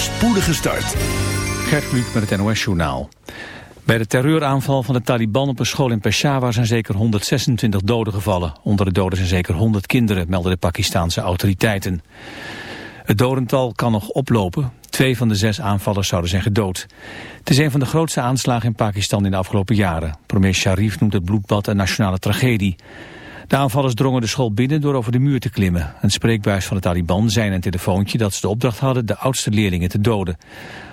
spoedige start. Gert met het NOS-journaal. Bij de terreuraanval van de Taliban op een school in Peshawar zijn zeker 126 doden gevallen. Onder de doden zijn zeker 100 kinderen, melden de Pakistanse autoriteiten. Het dodental kan nog oplopen. Twee van de zes aanvallers zouden zijn gedood. Het is een van de grootste aanslagen in Pakistan in de afgelopen jaren. Premier Sharif noemt het bloedbad een nationale tragedie. De aanvallers drongen de school binnen door over de muur te klimmen. Een spreekbuis van de Taliban zei in een telefoontje dat ze de opdracht hadden de oudste leerlingen te doden.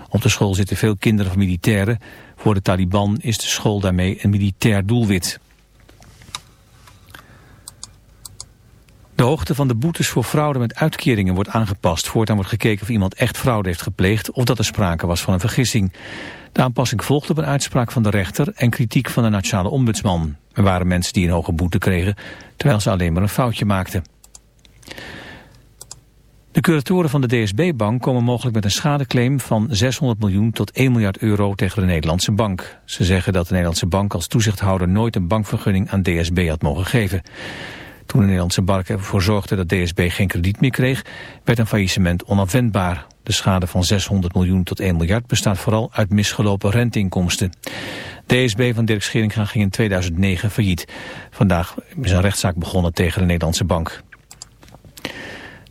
Op de school zitten veel kinderen van militairen. Voor de Taliban is de school daarmee een militair doelwit. De hoogte van de boetes voor fraude met uitkeringen wordt aangepast. Voortaan wordt gekeken of iemand echt fraude heeft gepleegd of dat er sprake was van een vergissing. De aanpassing volgt op een uitspraak van de rechter en kritiek van de nationale ombudsman. Er waren mensen die een hoge boete kregen, terwijl ze alleen maar een foutje maakten. De curatoren van de DSB-bank komen mogelijk met een schadeclaim van 600 miljoen tot 1 miljard euro tegen de Nederlandse bank. Ze zeggen dat de Nederlandse bank als toezichthouder nooit een bankvergunning aan DSB had mogen geven. Toen de Nederlandse bank ervoor zorgde dat DSB geen krediet meer kreeg, werd een faillissement onafwendbaar. De schade van 600 miljoen tot 1 miljard bestaat vooral uit misgelopen renteinkomsten. DSB van Dirk Scheringa ging in 2009 failliet. Vandaag is een rechtszaak begonnen tegen de Nederlandse bank.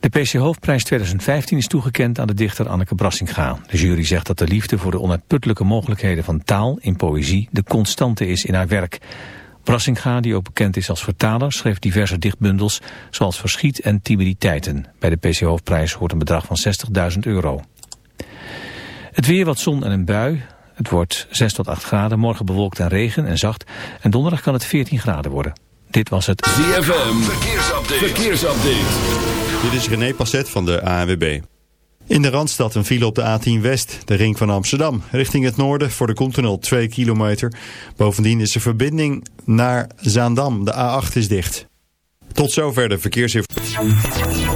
De PC Hoofdprijs 2015 is toegekend aan de dichter Anneke Brassinga. De jury zegt dat de liefde voor de onuitputtelijke mogelijkheden van taal in poëzie de constante is in haar werk. Brassinga, die ook bekend is als vertaler, schreef diverse dichtbundels zoals Verschiet en Timiditeiten. Bij de PC Hoofdprijs hoort een bedrag van 60.000 euro. Het weer wat zon en een bui. Het wordt 6 tot 8 graden, morgen bewolkt en regen en zacht. En donderdag kan het 14 graden worden. Dit was het ZFM, verkeersupdate. verkeersupdate. Dit is René Passet van de ANWB. In de Randstad een file op de A10 West, de ring van Amsterdam. Richting het noorden voor de Continental 2 kilometer. Bovendien is de verbinding naar Zaandam, de A8 is dicht. Tot zover de verkeersinformatie.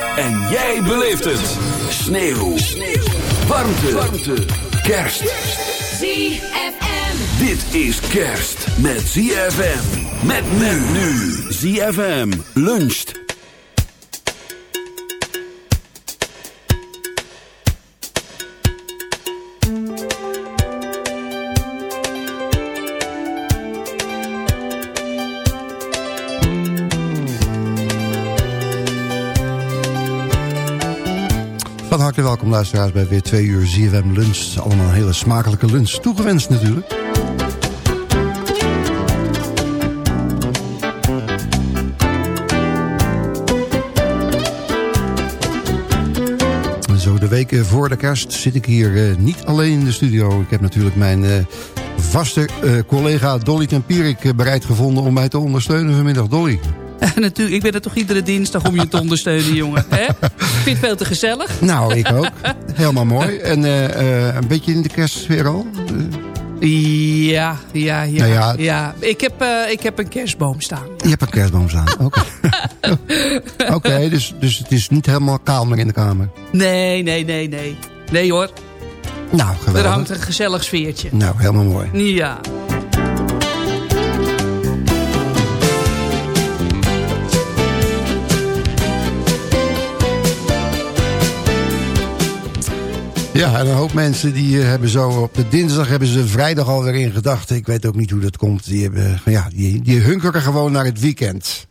En jij beleeft het. Sneeuw. Sneeuw. Warmte. Warmte. Kerst. ZFM. Dit is kerst met ZFM. Met men nu. ZFM luncht. Welkom luisteraars bij weer twee uur ZFM Lunch. Allemaal een hele smakelijke lunch. Toegewenst natuurlijk. Zo de weken voor de kerst zit ik hier eh, niet alleen in de studio. Ik heb natuurlijk mijn eh, vaste eh, collega Dolly Tempierik eh, bereid gevonden om mij te ondersteunen vanmiddag. Dolly. Natuurlijk, ik ben er toch iedere dinsdag om je te ondersteunen, jongen. Hè? Ik vind het veel te gezellig. Nou, ik ook. Helemaal mooi. En uh, uh, een beetje in de kerstsfeer al? Ja, ja, ja. Nou ja. ja. Ik, heb, uh, ik heb een kerstboom staan. Je hebt een kerstboom staan, oké. Oké, okay, dus, dus het is niet helemaal kaal meer in de kamer? Nee, nee, nee, nee. Nee hoor. Nou, geweldig. Er hangt een gezellig sfeertje. Nou, helemaal mooi. Ja. Ja, en een hoop mensen die hebben zo op de dinsdag hebben ze vrijdag alweer in gedachten. Ik weet ook niet hoe dat komt. Die, hebben, ja, die, die hunkeren gewoon naar het weekend.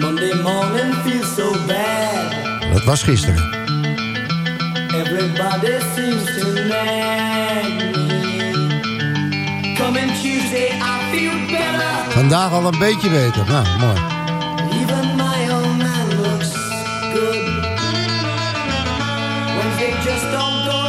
Monday morning feels so bad. Dat was gisteren. Everybody seems to nag me. Coming Tuesday I feel better. Vandaag al een beetje beter. Nou, mooi. Even my old man looks good. Wednesday just don't go.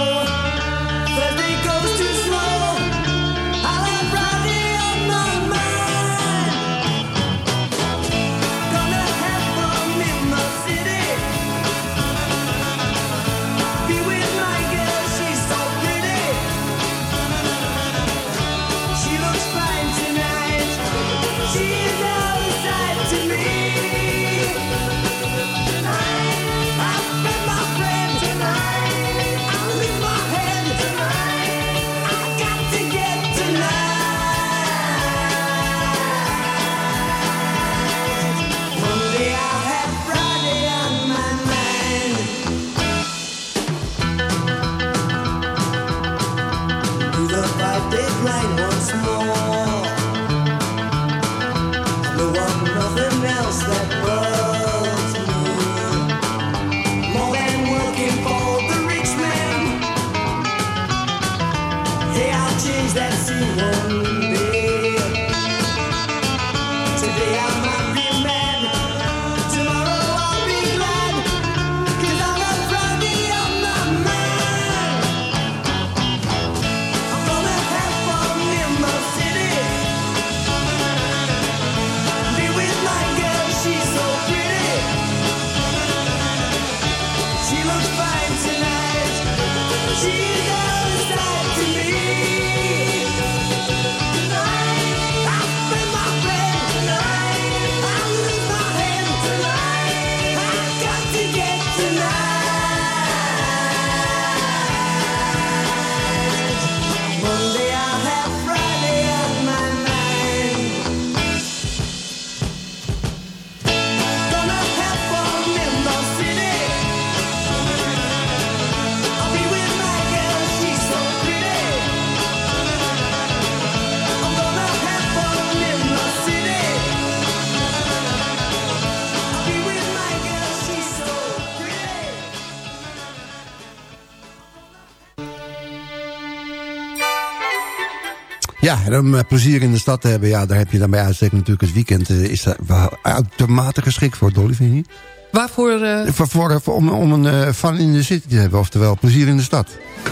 Ja, en om eh, plezier in de stad te hebben, ja, daar heb je dan bij uitstek natuurlijk het weekend. eh, is daar wel uitermate geschikt voor, Dolly, vind je niet? Waarvoor... eh, Voor, voor, voor- om, om een fun in de city te hebben, oftewel plezier in de stad.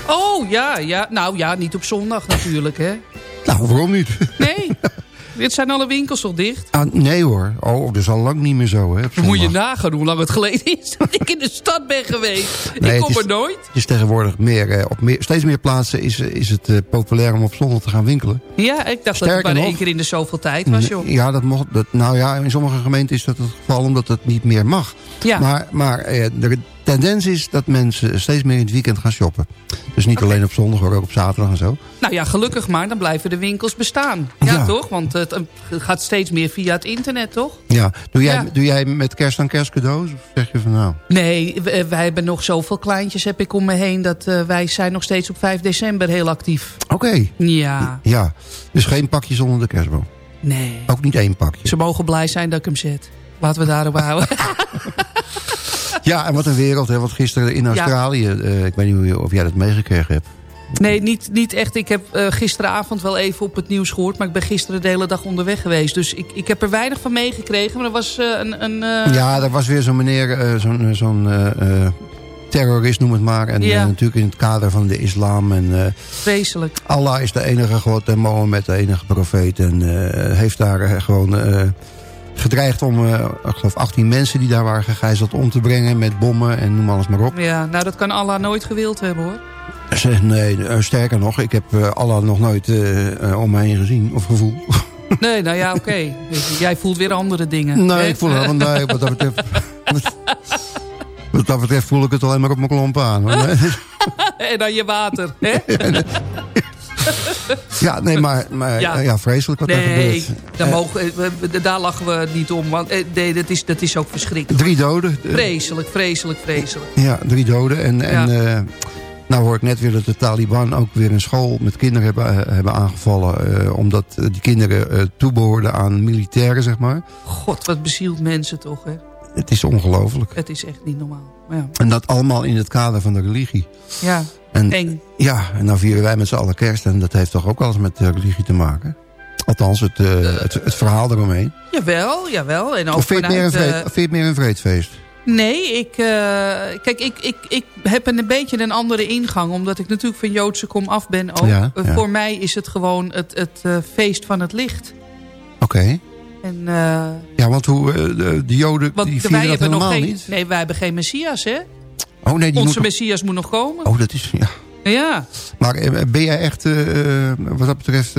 Oh, ja, ja. Nou ja, niet op zondag natuurlijk, hè. Nou, waarom niet? Nee. Dit zijn alle winkels toch dicht? Ah, nee hoor, oh, dat is al lang niet meer zo. Hè, moet je nagaan hoe lang het geleden is dat ik in de stad ben geweest. Nee, ik kom is- er nooit. Het is tegenwoordig meer, eh, op meer, steeds meer plaatsen is, eh, is het eh, populair om op zondag te gaan winkelen. Ja, ik dacht dat het maar één keer in de zoveel tijd was, joh. Ja, dat mocht, dat, nou ja, in sommige gemeenten is dat het geval omdat het niet meer mag. Ja. Maar, maar eh, de tendens is dat mensen steeds meer in het weekend gaan shoppen. Dus niet alleen op zondag, maar ook op zaterdag en zo. Nou ja, gelukkig maar, dan blijven de winkels bestaan. Ja, Ja. toch? Want het gaat steeds meer via het internet, toch? Ja. Doe, jij, Ja. doe jij met kerst dan kerstcadeaus? Of zeg je van nou... Nee, eh, wij hebben nog zoveel kleintjes heb ik om me heen... dat eh, wij zijn nog steeds op 5 december heel actief. Oké. Ja, Ja. Dus geen pakjes onder de kerstboom. nee. Ook niet één pakje. Ze mogen blij zijn dat ik hem zet. Laten we daarop houden. Ja, en wat een wereld. Hè? Want gisteren in Australië, eh, ik weet niet of jij dat meegekregen hebt. Nee, niet, niet echt. Ik heb eh, gisteravond wel even op het nieuws gehoord... maar ik ben gisteren de hele dag onderweg geweest. Dus ik, ik heb er weinig van meegekregen. Maar er was eh, een... een Ja, er was weer zo'n meneer, zo'n zo'n terrorist, noem het maar. En natuurlijk in het kader van de islam. En, Vreselijk. Allah is de enige God en Mohammed de enige profeet. En heeft daar gewoon gedreigd om, ik geloof 18 mensen die daar waren gegijzeld om te brengen met bommen en noem alles maar op. Ja, nou dat kan Allah nooit gewild hebben hoor. Nee, sterker nog, ik heb Allah nog nooit om mij heen gezien of gevoeld. Nee, nou ja, oké. Jij voelt weer andere dingen. Nee, ik voel het nee, wat dat betreft... wat dat betreft voel ik het alleen maar op mijn klomp aan. en dan je water, hè? Ja, nee, maar, maar ja. vreselijk wat nee, daar gebeurt. Daar, mogen, daar lachen we niet om, want eh, nee, dat, is, dat is ook verschrikkelijk. Drie doden. Vreselijk, vreselijk, vreselijk. Ja, drie doden. En, en nou hoor ik net weer dat de Taliban ook weer een school met kinderen hebben, eh, hebben aangevallen. Uh, omdat die kinderen uh, toebehoorden aan militairen, zeg maar. God, wat bezielt mensen toch, hè? Het is ongelooflijk. Het is echt niet normaal. Ja. En dat allemaal in het kader van de religie. Ja, en, eng. Ja, en dan vieren wij met z'n allen kerst. En dat heeft toch ook alles met religie te maken? Althans, het, het, het, verhaal eromheen. Jawel, jawel. En ook of vind je het meer een vreedfeest? Nee, ik, uh, kijk, ik, ik, ik heb een beetje een andere ingang. Omdat ik natuurlijk van Joodse kom af ben ook. Ja, ja. Voor mij is het gewoon het, het uh, feest van het licht. Oké. Okay. En, uh, ja, want hoe, de, de Joden die vieren wij dat helemaal nog geen, niet? Nee, wij hebben geen Messias, hè? Oh, nee, die Onze moet Messias moet nog komen. Oh, dat is, ja. Ja. Maar ben jij echt, wat dat betreft...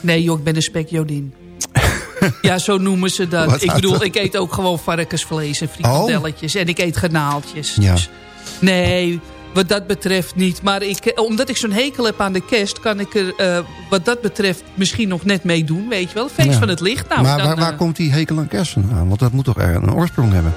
Nee joh, ik ben een spekjodin. Ja, zo noemen ze dat. ik bedoel, ik eet ook gewoon varkensvlees en frikadelletjes. Oh. En ik eet garnaaltjes. Ja. Dus nee, wat dat betreft niet. Maar ik, omdat ik zo'n hekel heb aan de kerst... kan ik er uh, wat dat betreft misschien nog net mee doen. Weet je wel, feest van het licht. Nou, maar dan, waar, waar uh, komt die hekel aan kerst aan? Want dat moet toch een oorsprong hebben?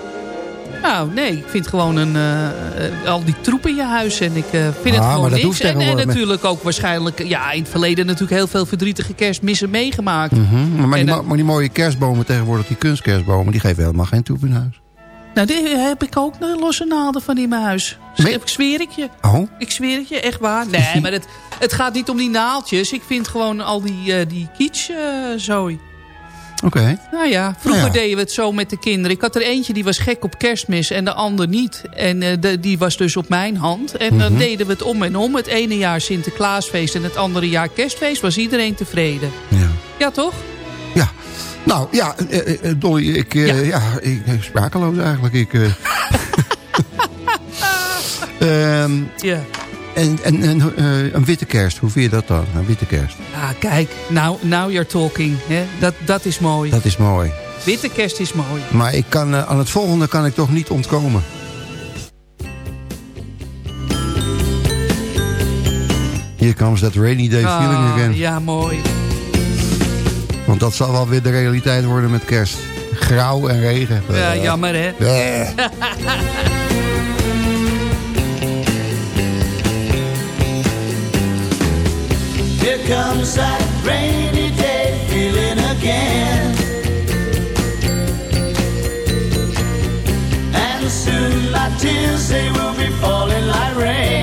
Nou, nee, ik vind gewoon een, uh, al die troep in je huis. En ik uh, vind ah, het gewoon niks. En, en natuurlijk ook waarschijnlijk... Ja, in het verleden natuurlijk heel veel verdrietige kerstmissen meegemaakt. Mm -hmm. maar, die, maar, die, mooie kerstbomen tegenwoordig, die kunstkerstbomen... die geven helemaal geen troep in huis. Nou, die heb ik ook een losse naalden van in mijn huis. Ik zweer ik je. Oh? Ik zweer het je, echt waar. Nee, maar het, het gaat niet om die naaltjes. Ik vind gewoon al die, uh, die kitsch zooi. Oké. Nou ja, vroeger deden we het zo met de kinderen. Ik had er eentje die was gek op kerstmis en de ander niet. En uh, de, die was dus op mijn hand. En dan mhm. deden we het om en om. Het ene jaar Sinterklaasfeest en het andere jaar kerstfeest. Was iedereen tevreden. Ja, ja toch? Ja. Nou, ja, uh, Dolly, ik, ja. ja. ik sprakeloos eigenlijk. Ik, um, ja. En, en, en uh, een witte kerst, hoe vind je dat dan? Een witte kerst? Ja, kijk, now, now you're talking. Hè? Dat, dat is mooi. Dat is mooi. Witte kerst is mooi. Maar ik kan, uh, aan het volgende kan ik toch niet ontkomen. Hier comes that rainy day ah, feeling again. Ja, mooi. Want dat zal wel weer de realiteit worden met kerst. Grauw en regen. Ja, jammer hè. Here comes that rainy day feeling again. And soon my tears, they will be falling like rain.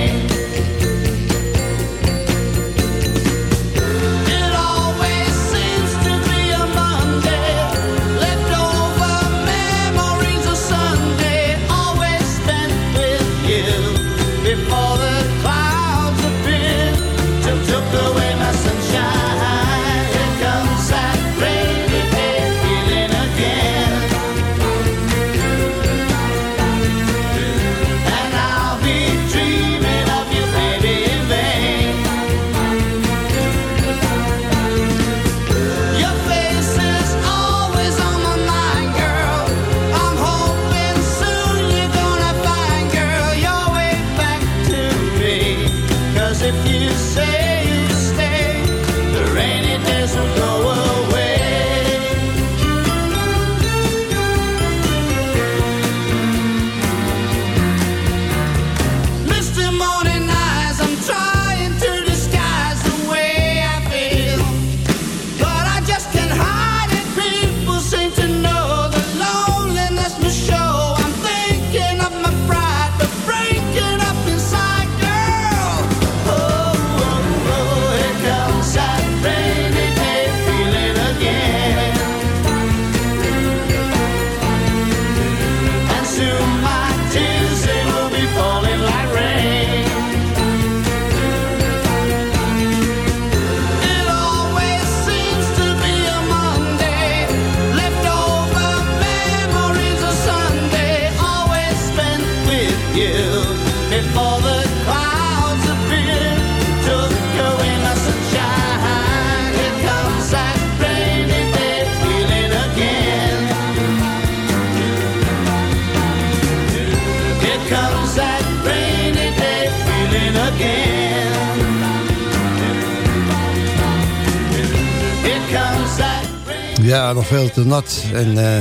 Ja, nog veel te nat en uh,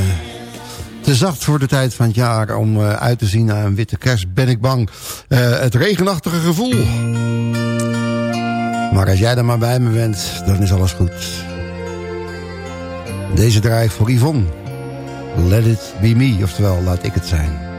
te zacht voor de tijd van het jaar... om uh, uit te zien naar een witte kerst, ben ik bang. Uh, het regenachtige gevoel. Maar als jij er maar bij me bent, dan is alles goed. Deze draai voor Yvonne. Let it be me, oftewel laat ik het zijn.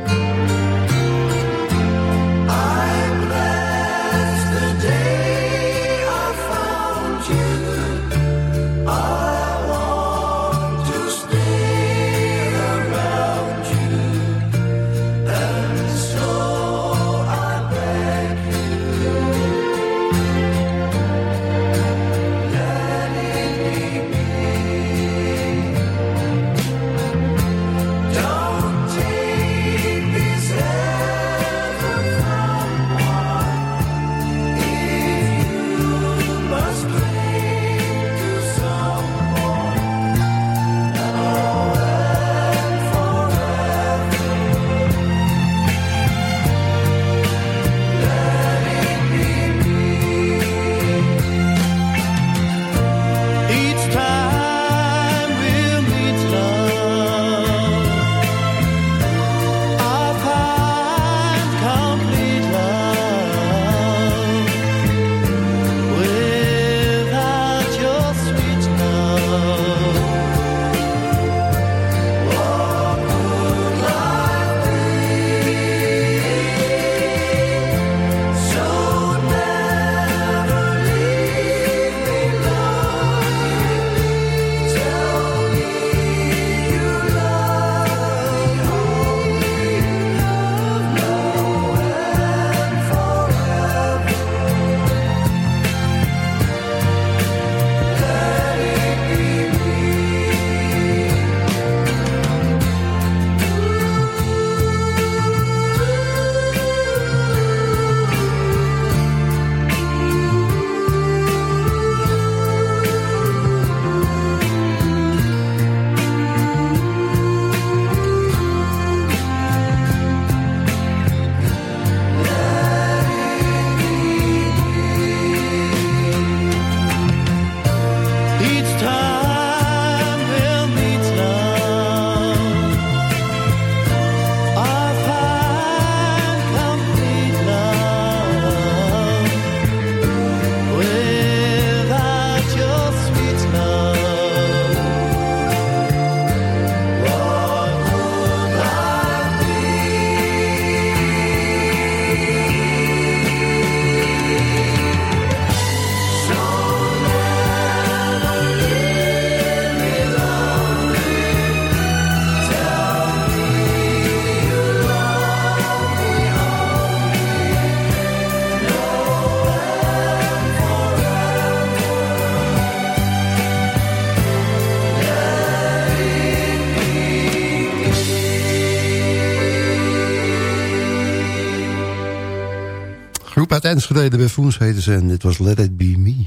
Uit Enschede bij Foens heten ze en dit was Let It Be Me.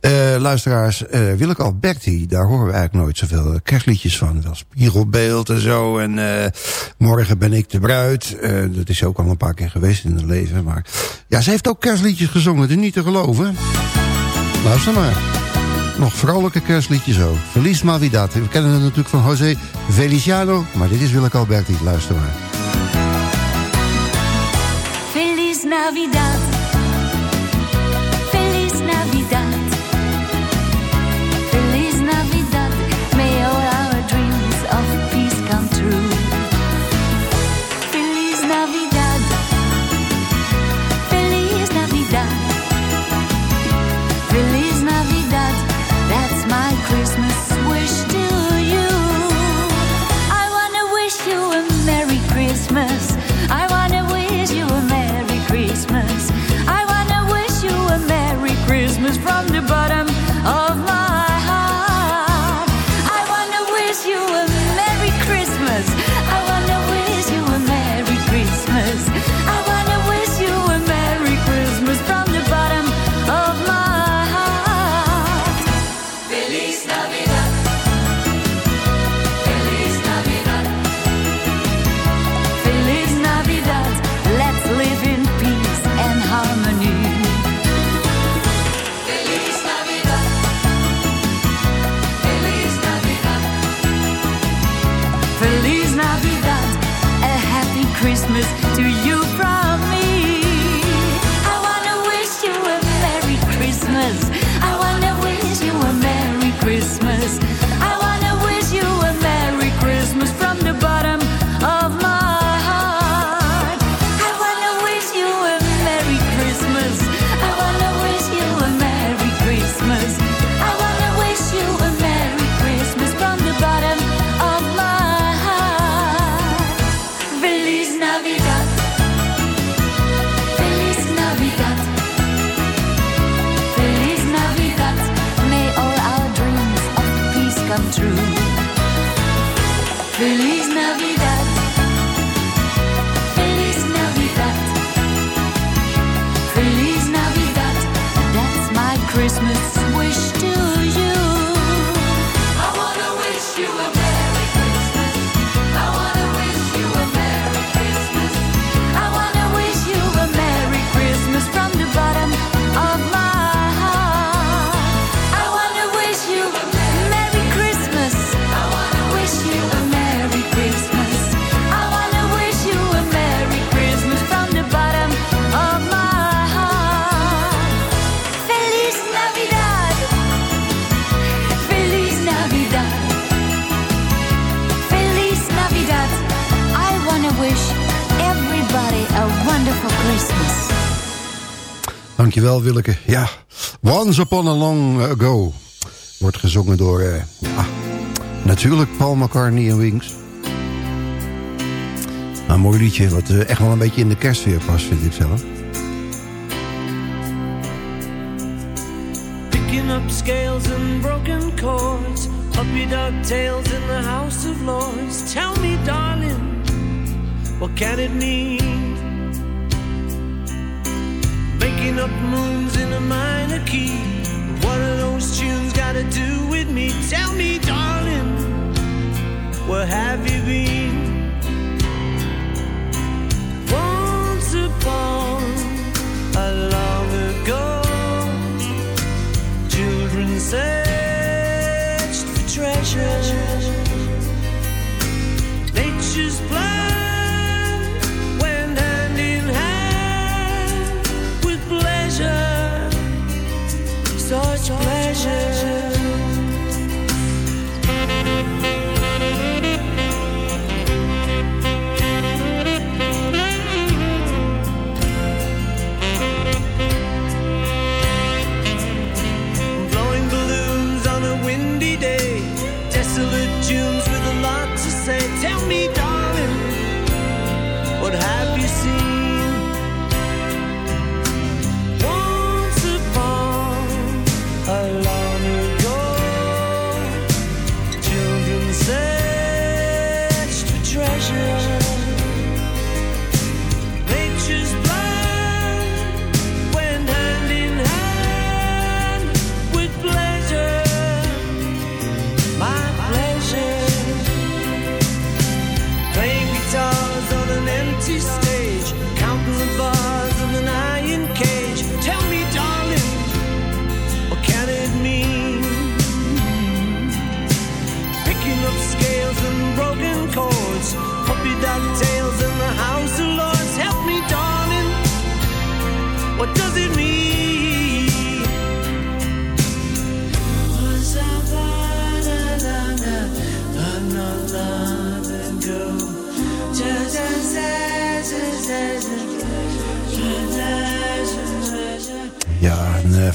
Uh, luisteraars, uh, Willeke Alberti, daar horen we eigenlijk nooit zoveel kerstliedjes van. Wel spiegelbeeld en zo en morgen ben ik de bruid. dat is ook al een paar keer geweest in het leven. Maar ja, ze heeft ook kerstliedjes gezongen, het is niet te geloven. Luister maar. Nog vrolijke kerstliedjes ook. Feliz Navidad. We kennen het natuurlijk van José Feliciano, maar dit is Willeke Alberti. Luister maar. Feliz Navidad. was. Dankjewel Willeke. Ja, Once Upon a Long Ago. Wordt gezongen door, uh, natuurlijk Paul McCartney en Wings. Een mooi liedje, wat uh, echt wel een beetje in de kerstsfeer past, vind ik zelf. Picking up scales and broken chords. Puppy dog tails in the House of Lords. Tell me, darling, what can it mean? Making up moons in a minor key. What are those tunes got to do with me? Tell me, darling, where have you been? Once upon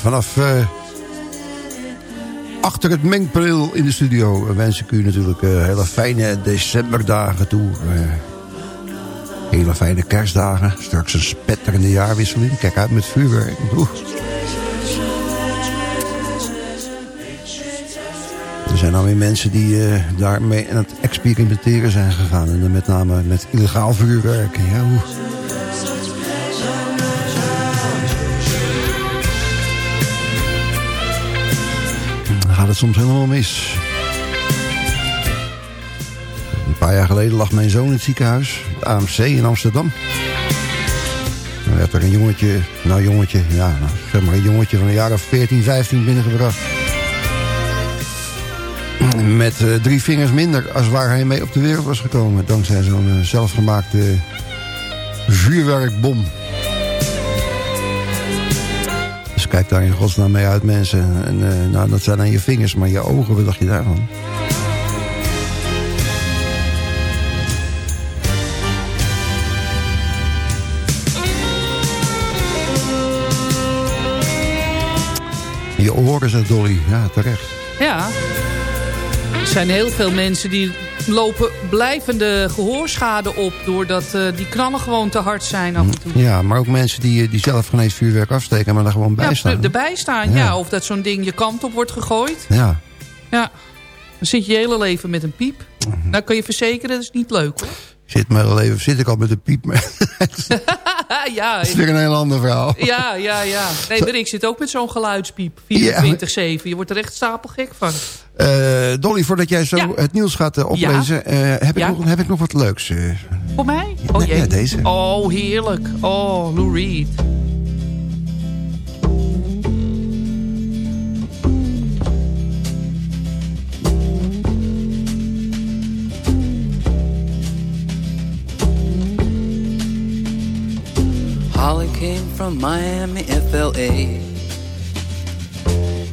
vanaf uh, achter het mengpaneel in de studio wens ik u natuurlijk uh, hele fijne decemberdagen toe. Hele fijne kerstdagen. Straks een spetterende jaarwisseling. Kijk uit met vuurwerk. Oeh. Er zijn alweer mensen die daarmee aan het experimenteren zijn gegaan. En met name met illegaal vuurwerk. Ja, oeh. Het soms helemaal mis. Een paar jaar geleden lag mijn zoon in het ziekenhuis. Het AMC in Amsterdam. Dan werd er een jongetje, nou jongetje, ja, nou, zeg maar een jongetje van een jaar of 14, 15 binnengebracht. Met uh, drie vingers minder als waar hij mee op de wereld was gekomen. Dankzij zo'n uh, zelfgemaakte vuurwerkbom kijk daar in godsnaam mee uit, mensen. En, uh, nou, dat zijn dan je vingers, maar je ogen, wat dacht je daarvan? Je oren, zegt Dolly. Ja, terecht. Ja. Er zijn heel veel mensen die lopen blijvende gehoorschade op... doordat uh, die knallen gewoon te hard zijn af en toe. Ja, maar ook mensen die, die zelf geen eens vuurwerk afsteken... maar daar gewoon bij ja, staan. erbij staan, ja. Of dat zo'n ding je kant op wordt gegooid. Ja. Ja. Dan zit je hele leven met een piep. Mm Dan kun je verzekeren, dat is niet leuk hoor. Zit, mijn hele leven, zit ik al met een piep. ja. Dat is weer een heel ander verhaal. Ja, ja, ja. Nee, ik zit ook met zo'n geluidspiep. 24-7. Je wordt er echt stapelgek van. Uh, Dolly, voordat jij zo het nieuws gaat uh, oplezen... Uh, heb, ik nog, heb ik nog wat leuks. Voor mij? Oh jee. Ja, deze. Oh, heerlijk. Oh, Lou Reed. Holly came from Miami, FLA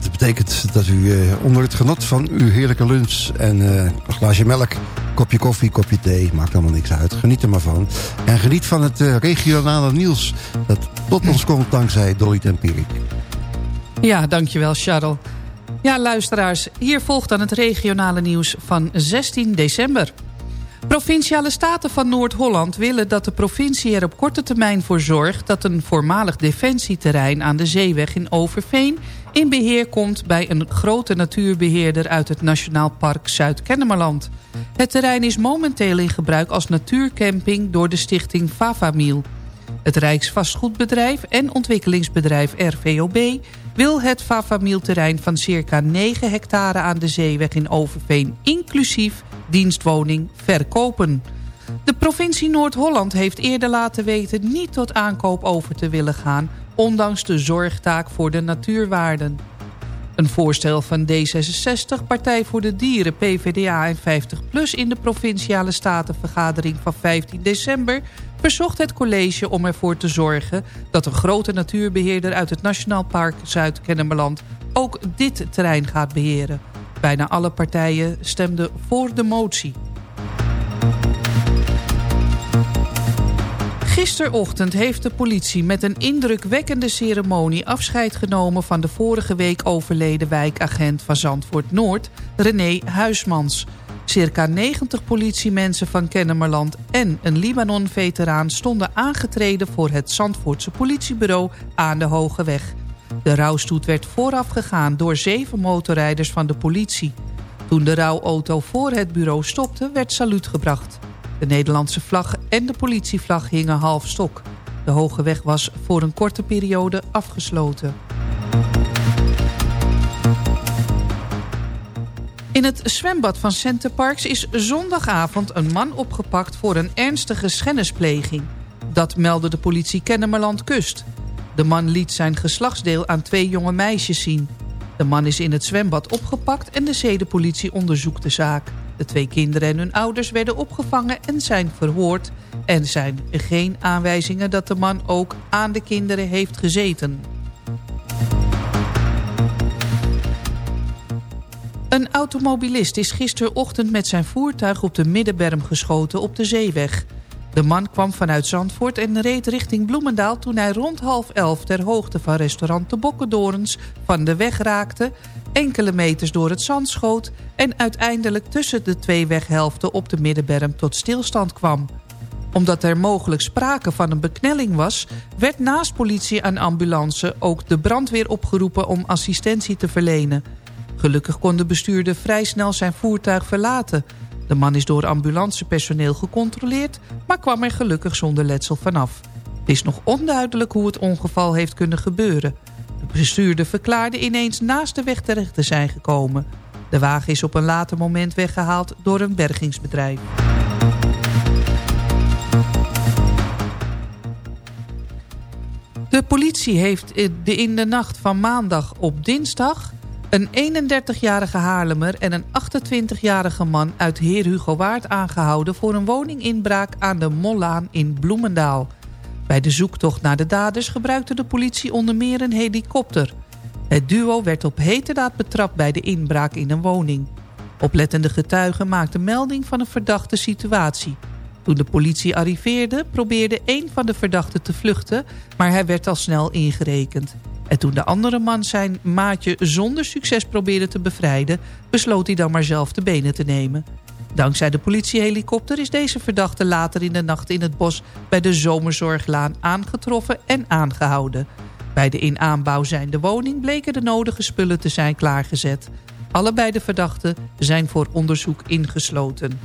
Dat betekent dat u uh, onder het genot van uw heerlijke lunch... en uh, een glaasje melk, kopje koffie, kopje thee... maakt allemaal niks uit. Geniet er maar van. En geniet van het uh, regionale nieuws... dat tot ons komt dankzij Dolly Tempierik. Ja, dankjewel, Charles. Ja, luisteraars, hier volgt dan het regionale nieuws van 16 december. Provinciale staten van Noord-Holland willen dat de provincie er op korte termijn voor zorgt... dat een voormalig defensieterrein aan de zeeweg in Overveen... in beheer komt bij een grote natuurbeheerder uit het Nationaal Park Zuid-Kennemerland. Het terrein is momenteel in gebruik als natuurcamping door de stichting Favamiel. Het Rijksvastgoedbedrijf en ontwikkelingsbedrijf RVOB... wil het Favamiel-terrein van circa 9 hectare aan de zeeweg in Overveen... inclusief dienstwoning verkopen. De provincie Noord-Holland heeft eerder laten weten niet tot aankoop over te willen gaan... ondanks de zorgtaak voor de natuurwaarden. Een voorstel van D66, Partij voor de Dieren, PvdA en 50PLUS... in de Provinciale Statenvergadering van 15 december... verzocht het college om ervoor te zorgen... dat een grote natuurbeheerder uit het Nationaal Park Zuid-Kennemerland... ook dit terrein gaat beheren. Bijna alle partijen stemden voor de motie. Gisterochtend heeft de politie met een indrukwekkende ceremonie afscheid genomen van de vorige week overleden wijkagent van Zandvoort Noord, René Huismans. Circa 90 politiemensen van Kennemerland en een Libanon-veteraan stonden aangetreden voor het Zandvoortse politiebureau aan de Hoge Weg. De rouwstoet werd voorafgegaan door zeven motorrijders van de politie. Toen de rouwauto voor het bureau stopte, werd saluut gebracht. De Nederlandse vlag en de politievlag hingen half stok. De Hoge Weg was voor een korte periode afgesloten. Het zwembad van Centerparks is zondagavond een man opgepakt voor een ernstige schennispleging. Dat meldde de politie Kennemerland Kust. De man liet zijn geslachtsdeel aan twee jonge meisjes zien. De man is in het zwembad opgepakt en de zedenpolitie onderzoekt de zaak. De twee kinderen en hun ouders werden opgevangen en zijn verhoord. Er zijn geen aanwijzingen dat de man ook aan de kinderen heeft gezeten. Een automobilist is gisterochtend met zijn voertuig op de Middenberm geschoten op de zeeweg. De man kwam vanuit Zandvoort en reed richting Bloemendaal... toen hij rond half elf ter hoogte van restaurant De Bokkendorens van de weg raakte... enkele meters door het zand schoot... en uiteindelijk tussen de twee weghelften op de Middenberm tot stilstand kwam. Omdat er mogelijk sprake van een beknelling was... werd naast politie en ambulance ook de brandweer opgeroepen om assistentie te verlenen... Gelukkig kon de bestuurder vrij snel zijn voertuig verlaten. De man is door ambulancepersoneel gecontroleerd... maar kwam er gelukkig zonder letsel vanaf. Het is nog onduidelijk hoe het ongeval heeft kunnen gebeuren. De bestuurder verklaarde ineens naast de weg terecht te zijn gekomen. De wagen is op een later moment weggehaald door een bergingsbedrijf. De politie heeft in de nacht van maandag op dinsdag een 31-jarige Haarlemmer en een 28-jarige man uit Heer Hugo Waard aangehouden... voor een woninginbraak aan de Mollaan in Bloemendaal. Bij de zoektocht naar de daders gebruikte de politie onder meer een helikopter. Het duo werd op heterdaad betrapt bij de inbraak in een woning. Oplettende getuigen maakten melding van een verdachte situatie. Toen de politie arriveerde probeerde een van de verdachten te vluchten... maar hij werd al snel ingerekend. En toen de andere man zijn maatje zonder succes probeerde te bevrijden... besloot hij dan maar zelf de benen te nemen. Dankzij de politiehelikopter is deze verdachte later in de nacht in het bos... bij de Zomerzorglaan aangetroffen en aangehouden. Bij de in aanbouw zijnde woning bleken de nodige spullen te zijn klaargezet. Allebei de verdachten zijn voor onderzoek ingesloten.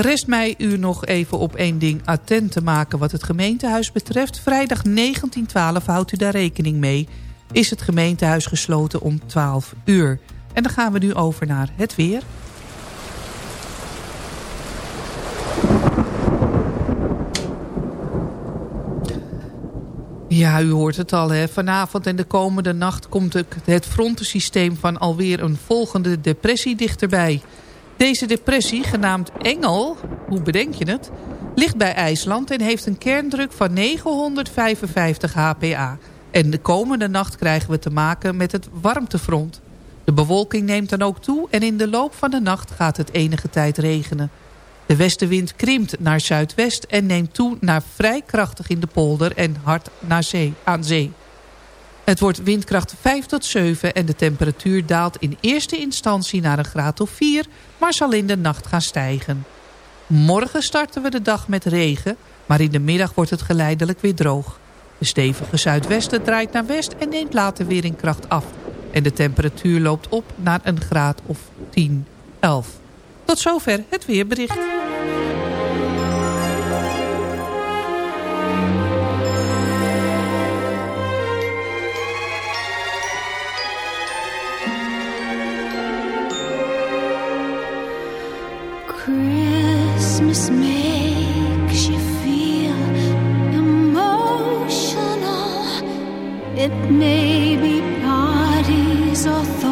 Rest mij u nog even op één ding attent te maken wat het gemeentehuis betreft. Vrijdag 1912 houdt u daar rekening mee. Is het gemeentehuis gesloten om 12 uur. En dan gaan we nu over naar het weer. Ja, u hoort het al. Hè. Vanavond en de komende nacht komt het frontensysteem van alweer een volgende depressie dichterbij. Deze depressie, genaamd Engel, hoe bedenk je het, ligt bij IJsland en heeft een kerndruk van 955 HPA. En de komende nacht krijgen we te maken met het warmtefront. De bewolking neemt dan ook toe en in de loop van de nacht gaat het enige tijd regenen. De westenwind krimpt naar zuidwest en neemt toe naar vrij krachtig in de polder en hard naar zee, aan zee. Het wordt windkracht 5 tot 7 en de temperatuur daalt in eerste instantie naar een graad of 4, maar zal in de nacht gaan stijgen. Morgen starten we de dag met regen, maar in de middag wordt het geleidelijk weer droog. De stevige zuidwesten draait naar west en neemt later weer in kracht af. En de temperatuur loopt op naar een graad of 10, 11. Tot zover het weerbericht. It may be parties or thoughts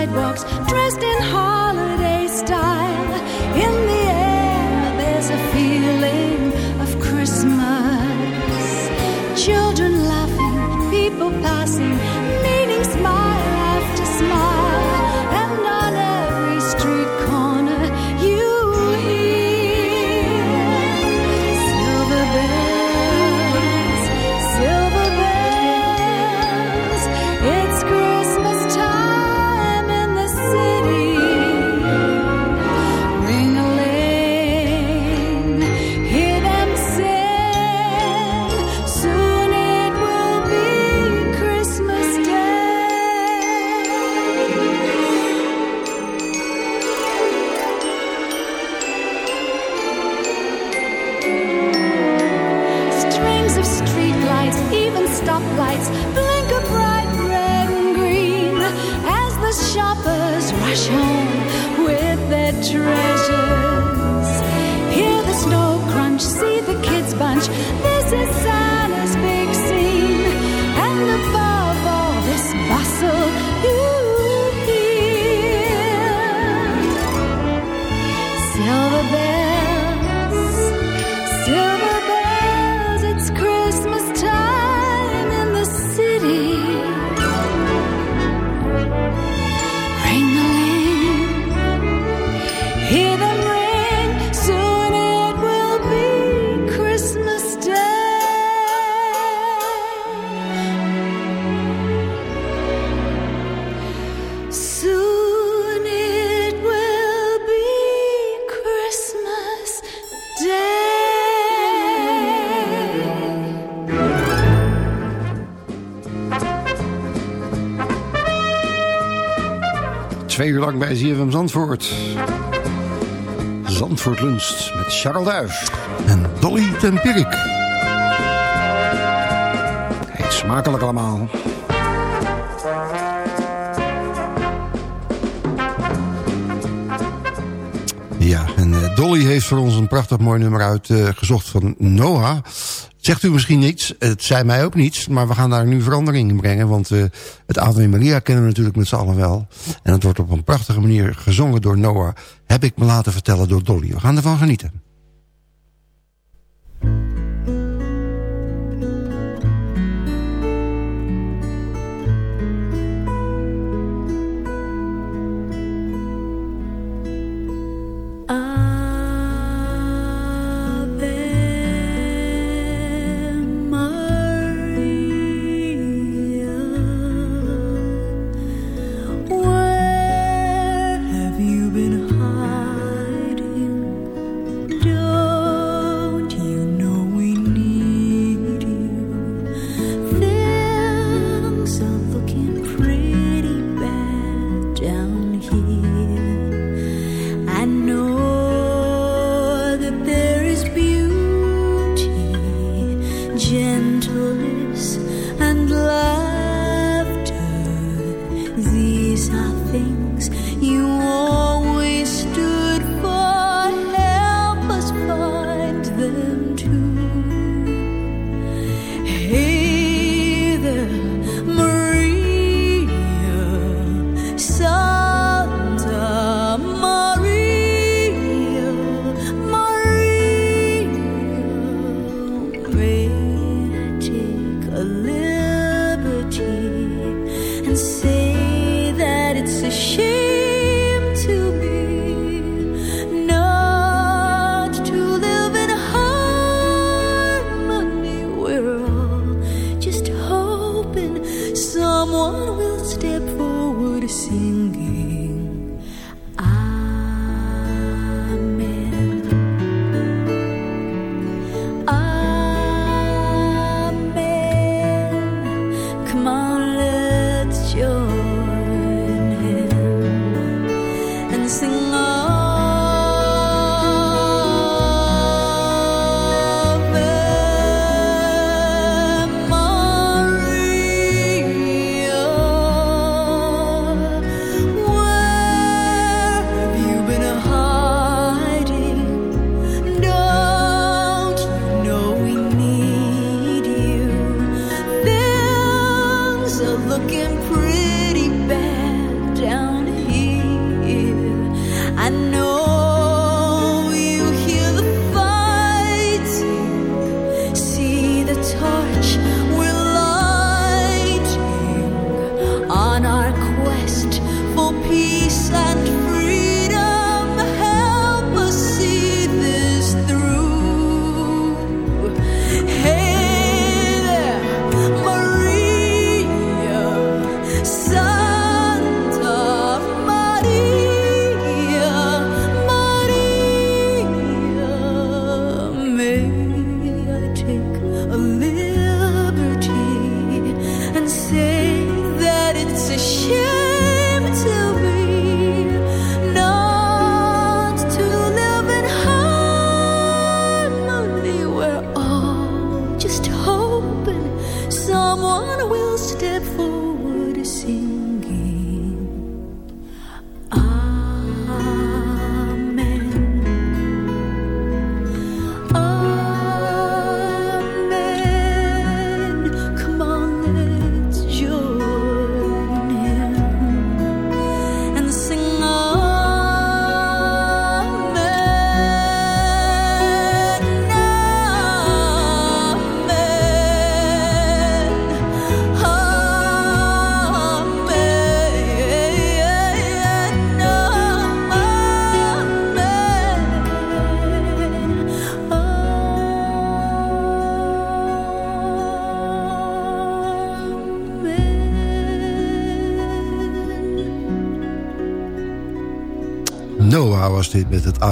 sidewalks Lang bij ZFM Zandvoort. Zandvoort luncht met Charles Duif en Dolly ten. Heet smakelijk allemaal. Ja, en eh, Dolly heeft voor ons een prachtig mooi nummer uitgezocht van Noah. Zegt u misschien niets, het zei mij ook niets... maar we gaan daar nu verandering in brengen... want eh, het Ave Maria kennen we natuurlijk met z'n allen wel. En het wordt op een prachtige manier gezongen door Noah... heb ik me laten vertellen door Dolly. We gaan ervan genieten.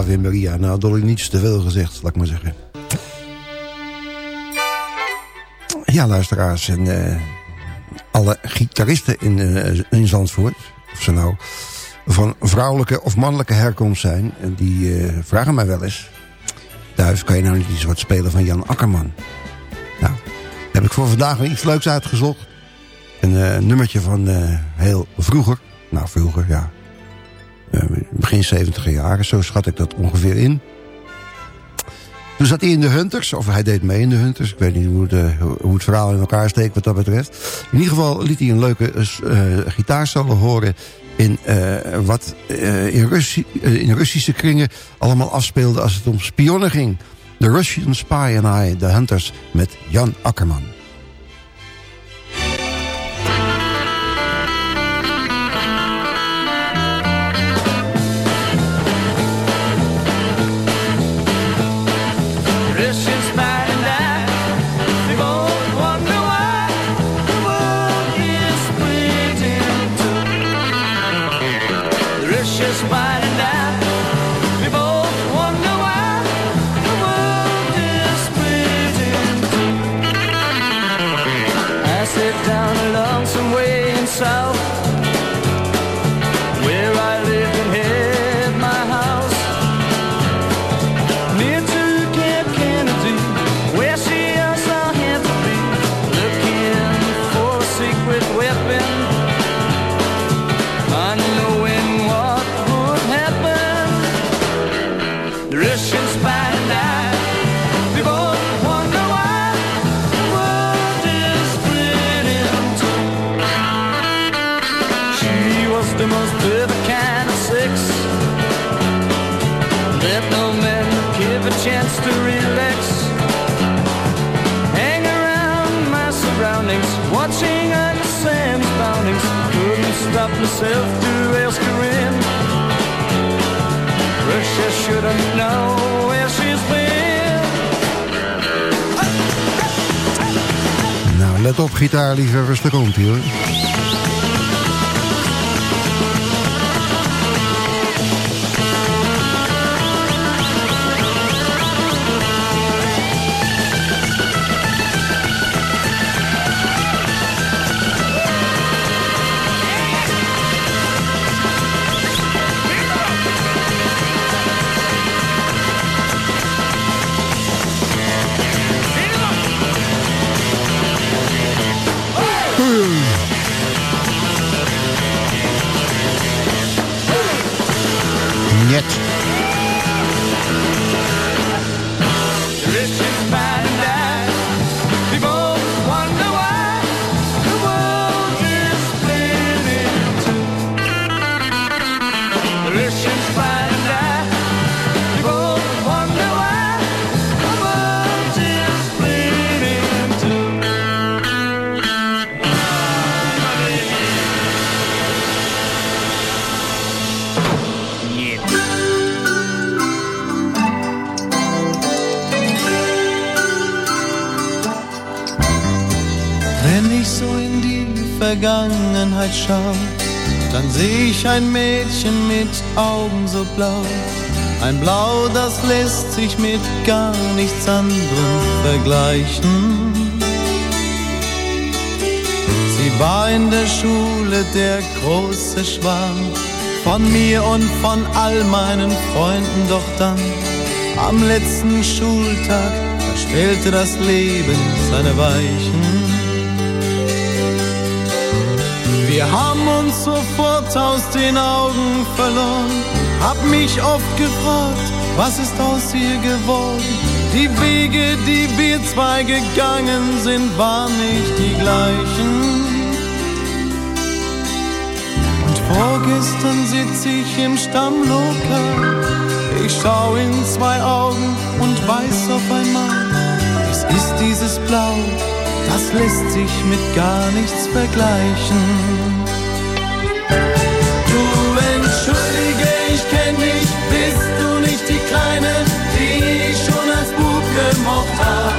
Ave Maria. Nou, Dolly niets te veel gezegd, laat ik maar zeggen. Ja, luisteraars en uh, alle gitaristen in, uh, in Zandvoort... of ze nou van vrouwelijke of mannelijke herkomst zijn... die uh, vragen mij wel eens... Duif, kan je nou niet iets wat spelen van Jan Akkerman? Nou, heb ik voor vandaag iets leuks uitgezocht. Een nummertje van heel vroeger. Nou, vroeger, ja. Begin 70 jaar, zo schat ik dat ongeveer in. Toen zat hij in de Hunters, of hij deed mee in de Hunters. Ik weet niet hoe uh, hoe het verhaal in elkaar steekt wat dat betreft. In ieder geval liet hij een leuke uh, gitaarsolo horen... in wat in, Russi in Russische kringen allemaal afspeelde als het om spionnen ging. The Russian Spy and I, The Hunters, met Jan Akkerman. down. Myself to ask her in. Russia shouldn't know where she's been. Nou, let op gitaar, daar hij hoor. Vergangenheit schau, dann seh ich ein Mädchen mit Augen so blau. Ein Blau, das lässt sich mit gar nichts anderem vergleichen. Sie war in der Schule der große Schwarm von mir und von all meinen Freunden, doch dann am letzten Schultag verstellte das Leben seine Weichen. Wir haben uns sofort aus den Augen verloren. Hab mich oft gefragt, was ist aus ihr geworden? Die Wege, die wir zwei gegangen sind, waren nicht die gleichen. Und vorgestern sitz ich im Stammlokal. Ich schau in zwei Augen und weiß auf einmal, es ist dieses Blau das lässt sich mit gar nichts vergleichen. Du entschuldige, ich kenn dich, bist du nicht die Kleine, die ich schon als Bub gemocht hab,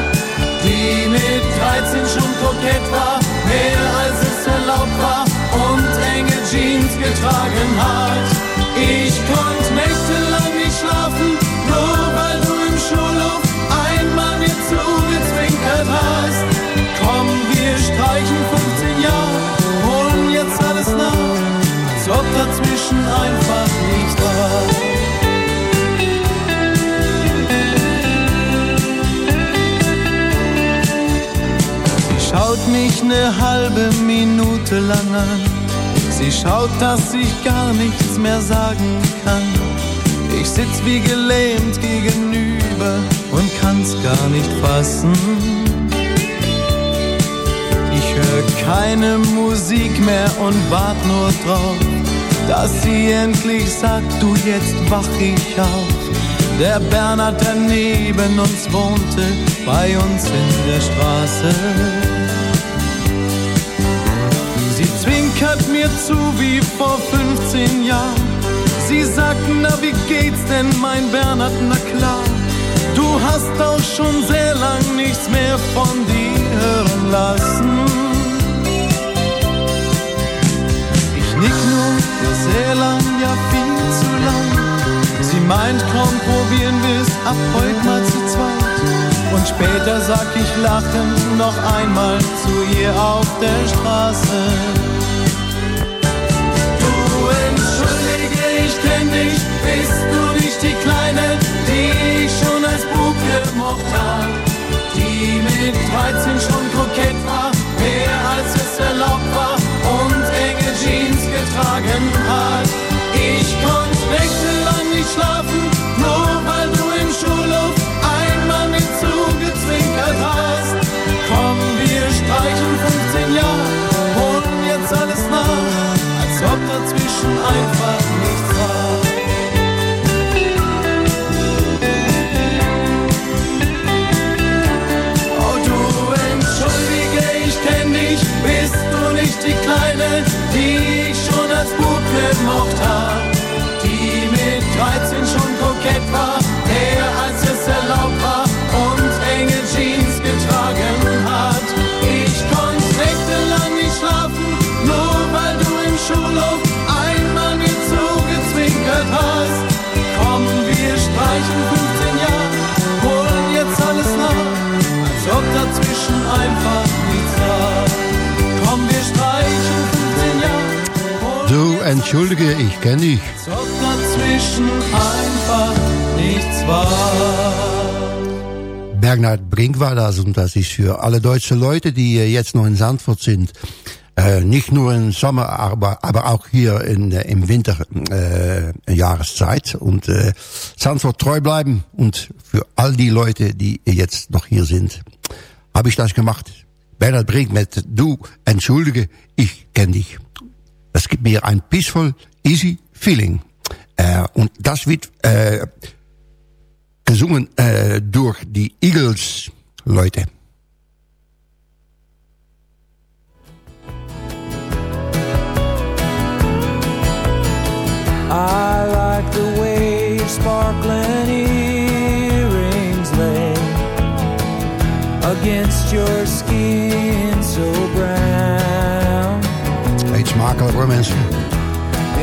die mit 13 schon kokett war, mehr als es erlaubt war und enge Jeans getragen hat. Ich konnte Nächte mich ne halbe Minute lang an. Sie schaut, dass ich gar nichts mehr sagen kann. Ich sitz wie gelähmt gegenüber und kann's gar nicht fassen. Ich hör keine Musik mehr und wart nur drauf, dass sie endlich sagt, du jetzt wach ich auf. Der Bernhard, der neben uns wohnte, bei uns in der Straße. Zwinkert mir zu wie vor 15 Jahren. Sie sagt, na wie geht's denn, mein Bernhard, na klar. Du hast auch schon sehr lang nichts mehr von dir hören lassen. Ich nick nur sehr lang, ja viel zu lang. Sie meint, komm, probieren wir's ab heute mal zu zweit. Und später sag ich lachend noch einmal zu ihr auf der Straße. Kenn dich, bist du nicht die Kleine, die ich schon als Bub gemocht hab. Die mit 13 schon kokett war, mehr als es erlaubt war und enge Jeans getragen hat. Ich konnte nächtelang nicht schlafen, nur weil du im Schulhof einmal mit zugezwinkert hast. Komm, wir streichen 15 Jahre, holen jetzt alles nach, als ob dazwischen einfach entschuldige, ich kenne dich. Als ob dazwischen einfach nichts war. Bernhard Brink war das und das ist für alle deutsche Leute, die jetzt noch in Zandvoort sind. Äh, nicht nur im Sommer, aber, aber auch hier in, äh, im Winter äh, Jahreszeit. Und äh, Zandvoort treu bleiben. Und für all die Leute, die jetzt noch hier sind, habe ich das gemacht. Bernhard Brink mit Du, entschuldige, ich kenne dich. Das gibt mir ein peaceful, easy feeling. Äh, und das wird äh, gesungen äh, durch die Eagles, Leute. I like the way your sparkling earrings lay against your skin so brown. Eet smakelijk hoor mensen.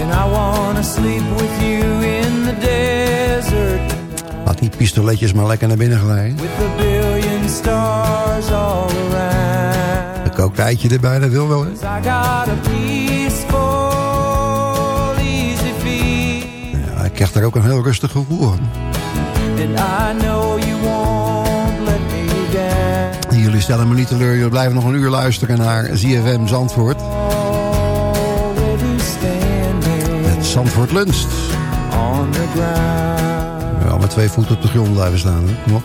And I wanna sleep with you in the desert Laat die pistoletjes maar lekker naar binnen glijden. with a billion stars all around. Een erbij, dat wil wel. hè? Ja, ik krijg daar ook een heel rustig gevoel van. And I know you won't let me down. Jullie stellen me niet teleur, jullie blijven nog een uur luisteren naar ZFM Zandvoort. Zandvoort Lunst. on the ground. Wel met twee voeten op de grond blijven staan. Hè? Kom op.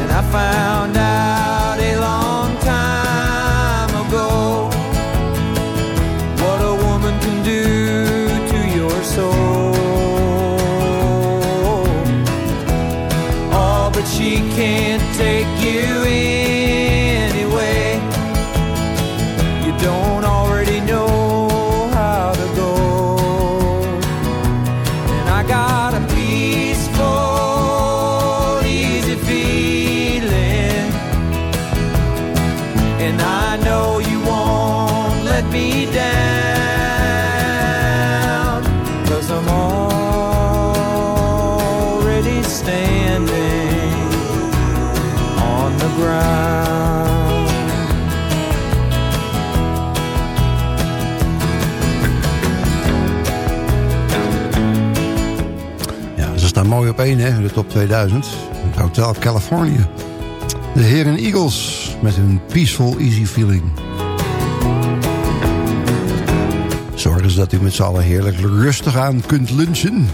And I found out a long time ago what a woman can do to your soul. Oh, but she can't take you anyway. 1, hè, de top 2000. Het Hotel Californië, De heren Eagles met hun peaceful easy feeling. Zorg eens dat u met z'n allen heerlijk rustig aan kunt lunchen.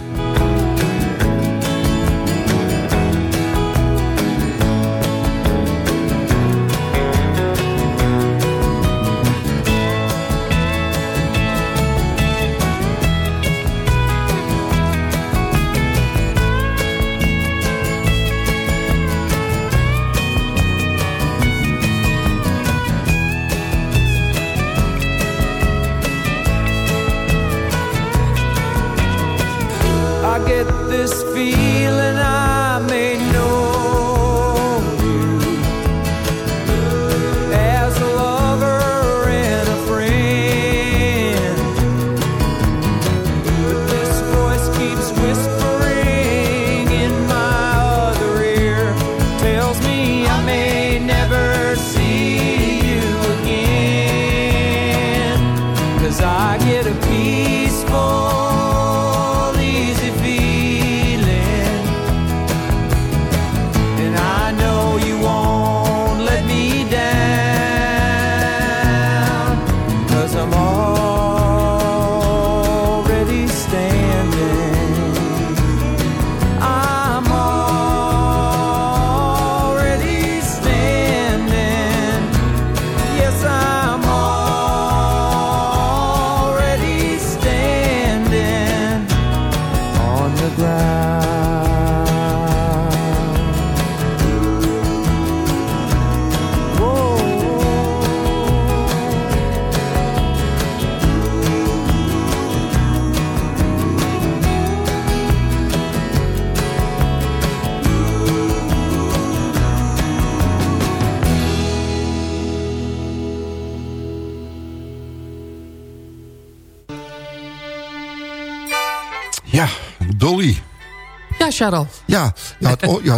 Charles. Ja,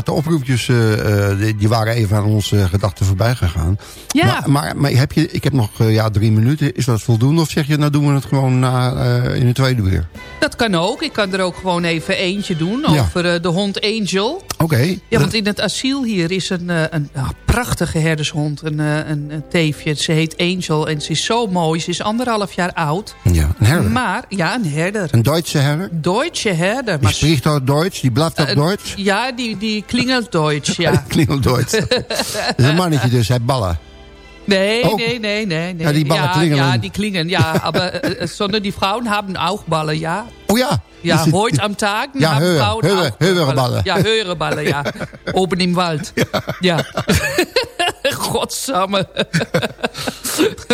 de oproepjes, uh, die waren even aan onze gedachten voorbij gegaan. Ja. Maar, maar, maar, heb je, ik heb nog ja, drie minuten. Is dat voldoende? Of zeg je, nou doen we het gewoon na, in de tweede uur? Dat kan ook. Ik kan er ook gewoon even eentje doen over de hond Angel. Oké. Ja, want in het asiel hier is een, een, prachtige herdershond, een, een, een, teefje. Ze heet Angel en ze is zo mooi. Ze is anderhalf jaar oud. Ja, een herder. Maar, ja, een herder. Een Duitse herder? Duitse herder. Die spreekt ook Duits? Die blaft ook Duits? Ja, die, die klingelt Duits, ja. klingelt Duits. dat is een mannetje dus, hij ballen. Nee, nee, nee, nee, nee. Ja, die ballen ja, klingen. Ja, die klingen, ja. aber sondern die Frauen haben auch Ballen, ja. Oh ja. Ja, die, heute am Tag ja, haben höher, Frauen höher, auch höhere Ballen. Ja, höhere Ballen, ja. Oben im Wald. Ja. ja. Godsamme.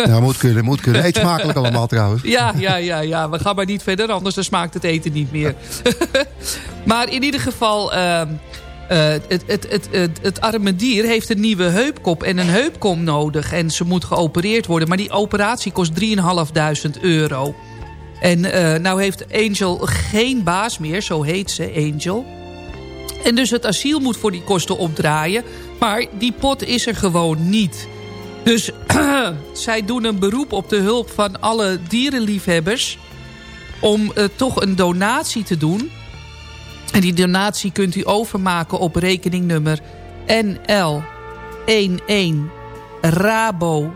ja, moet kunnen, moet kunnen. Eet smakelijk allemaal trouwens. Ja, ja, ja, ja. We gaan maar niet verder, anders dan smaakt het eten niet meer. maar in ieder geval... Uh, uh, het, het, het, het, arme dier heeft een nieuwe heupkop en een heupkom nodig. En ze moet geopereerd worden. Maar die operatie kost 3.500 euro. En uh, nou heeft Angel geen baas meer, zo heet ze, Angel. En dus het asiel moet voor die kosten opdraaien. Maar die pot is er gewoon niet. Dus zij doen een beroep op de hulp van alle dierenliefhebbers... om uh, toch een donatie te doen. En die donatie kunt u overmaken op rekeningnummer NL 11 Rabo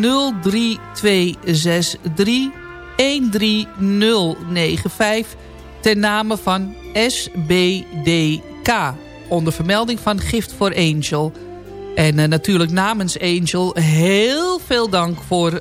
03263 13095 ten name van SBDK onder vermelding van Gift for Angel. En uh, natuurlijk namens Angel heel veel dank voor...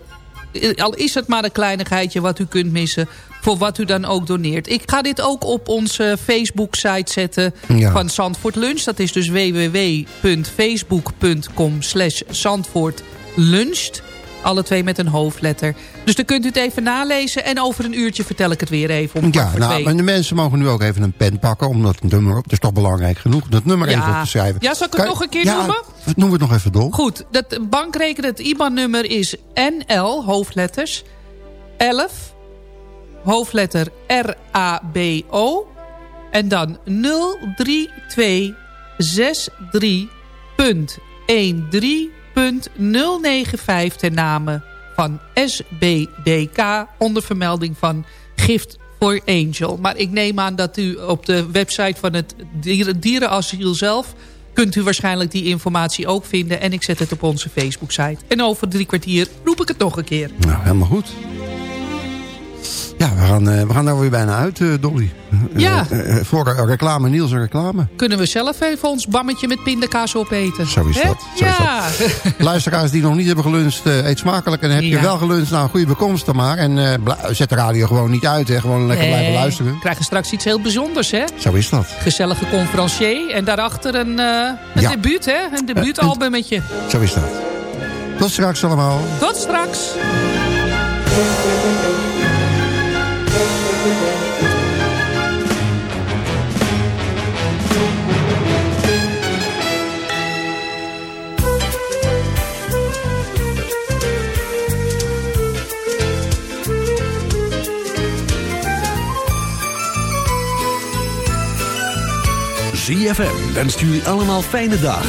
Eh, al is het maar een kleinigheidje wat u kunt missen... voor wat u dan ook doneert. Ik ga dit ook op onze Facebook-site zetten ja. van Zandvoort Lunch. Dat is dus www.facebook.com slash Zandvoort Luncht. Alle twee met een hoofdletter. Dus dan kunt u het even nalezen. En over een uurtje vertel ik het weer even. Om ja, nou, maar de mensen mogen nu ook even een pen pakken. Omdat het nummer op. Het is toch belangrijk genoeg. Dat nummer ja. even op te schrijven. Ja, zal ik het kan, nog een keer ja, noemen? Noem het nog even door. Goed, dat bankrekening, het IBAN-nummer is NL, hoofdletters. 11, hoofdletter R-A-B-O. En dan 03263.13 095 ten name van SBDK onder vermelding van Gift for Angel. Maar ik neem aan dat u op de website van het dierenasiel zelf kunt u waarschijnlijk die informatie ook vinden. En ik zet het op onze Facebook-site. En over drie kwartier roep ik het nog een keer. Nou, helemaal goed. Ja, we gaan, uh, we gaan daar weer bijna uit, uh, Dolly. Ja. Uh, voor reclame, Niels en reclame. Kunnen we zelf even ons bammetje met pindakaas opeten? Zo is dat. Zo ja. Is dat. Luisteraars die nog niet hebben geluncht, eet smakelijk. En heb je wel geluncht, nou, goede bekomst dan maar. En zet de radio gewoon niet uit, hè. Gewoon lekker nee. blijven luisteren. Krijgen straks iets heel bijzonders, hè? Zo is dat. Gezellige conferencier. En daarachter een, een ja. debuut, hè? Een debuutalbummetje. Zo is dat. Tot straks allemaal. Tot straks. ZFM wenst jullie allemaal fijne dagen.